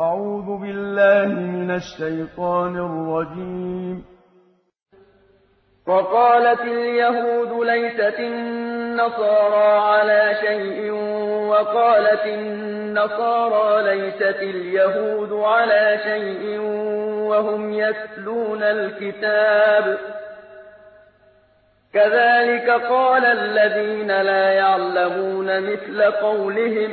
أعوذ بالله من الشيطان الرجيم. وقالت اليهود ليست النصارى على شيء وقالت النصارى ليست اليهود على شيء وهم يتلون الكتاب. كذلك قال الذين لا يعلمون مثل قولهم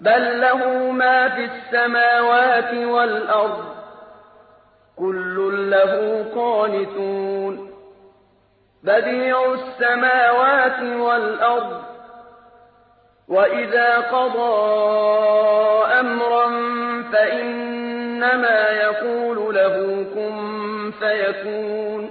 بل له ما في السماوات والأرض كل له قانتون بديع السماوات والأرض وإذا قضى أمرا فإنما يقول له كن فيكون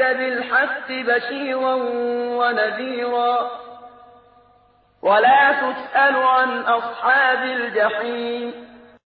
أرسلناك بالحق بشيرا ونذيرا. ولا تسأل عن أصحاب الجحيم.